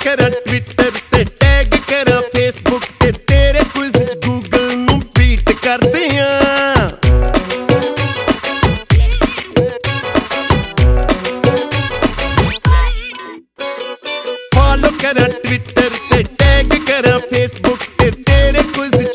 ਕਰਾਂ ਟਵਿੱਟਰ ਤੇ ਟੈਗ ਕਰਾਂ ਫੇਸਬੁੱਕ ਤੇ ਤੇਰੇ ਕੁਇਜ਼ ਚ ਗੂਗਲ ਨੂੰ ਬੀਟ ਕਰਦੇ ਆਂ ਫਾਲੋ ਕਰਾਂ ਟਵਿੱਟਰ ਤੇ ਟੈਗ ਕਰਾਂ ਫੇਸਬੁੱਕ ਤੇ ਤੇਰੇ ਕੁਇਜ਼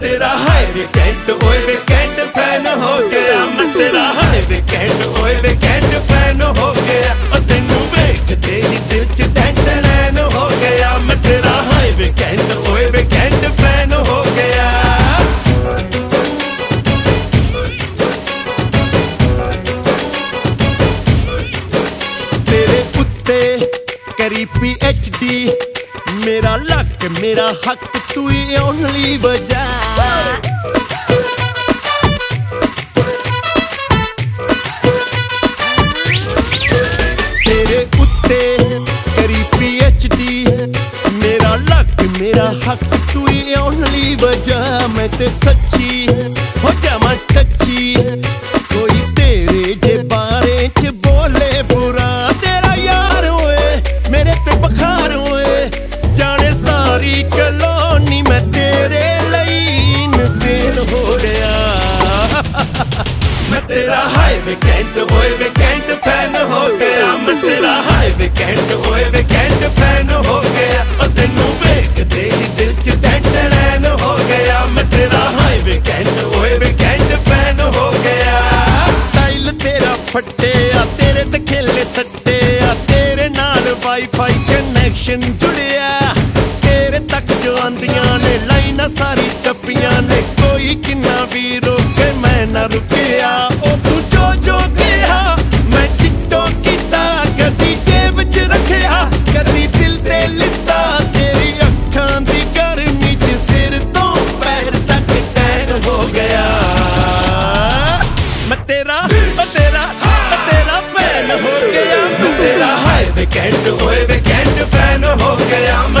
ਤੇਰਾ ਹਾਏ ਵੀਕਐਂਡ ਓਏ ਵੀਕਐਂਡ ਫੈਨ ਹੋ ਗਿਆ। ਮੈਂ ਤੇਰਾ ਹਾਏ ਵੀਕਐਂਡ ਓਏ ਵੀਕਐਂਡ ਫੈਨ ਹੋ ਗਿਆ। ਉਹ ਤੈਨੂੰ ਵੇਖਦੇ ਹੀ ਦਿਲ ਚ ਟੈਂਟਨ ਹੋ ਗਿਆ। ਮੈਂ ਤੇਰਾ ਹਾਏ ਵੀਕਐਂਡ ਓਏ ਵੀਕਐਂਡ ਫੈਨ ਹੋ ਗਿਆ। ਤੇਰੇ ਉੱਤੇ ਕਰੀ ਪੀ ਐਚ ਡੀ ਮੇਰਾ ਲੱਕ, ਮੇਰਾ ਹੱਕ, ਤੂੰ ਹੀ ਓਨਲੀ ਵਜਾ। ਤੇਰੇ ਉੱਤੇ ਕਰੀ ਪੀ ਐਚ ਡੀ ਮੇਰਾ ਲੱਕ, ਮੇਰਾ ਹੱਕ, ਤੂੰ ਹੀ ਓਨਲੀ ਵਜਾ। ਮੈਂ ਤੇ ਸੱਚੀ ਹੋ ਜਾਵਾਂ ਟੱਚੀ ਤੇਰਾ ਹਾਈ ਵੀਕਐਂਡ ਓਏ ਵੀਕਐਂਡ ਫੈਨ ਹੋ ਗਿਆ। ਮੈਂ ਤੇਰਾ ਹਾਈ ਵੀਕਐਂਡ ਓਏ ਵੀਕਐਂਡ ਫੈਨ ਹੋ ਗਿਆ। ਉਹ ਤੈਨੂੰ ਵੇਖਦੇ ਹੀ ਦਿਲ ਚ ਟੈਂਟਨ ਹੋ ਗਿਆ। ਮੈਂ ਤੇਰਾ ਹਾਈ ਵੀਕਐਂਡ ਓਏ ਵੀਕਐਂਡ ਫੈਨ ਹੋ ਗਿਆ। ਸਟਾਈਲ ਤੇਰਾ ਫੱਟਿਆ, ਤੇਰੇ ਤੇ ਖੇਲੇ ਸੱਟਿਆ। ਤੇਰੇ ਨਾਲ ਵਾਈਫਾਈ ਕਨੈਕਸ਼ਨ ਜੁੜਿਆ। वीकेंड ओए वीकेंड फैन हो गया मैं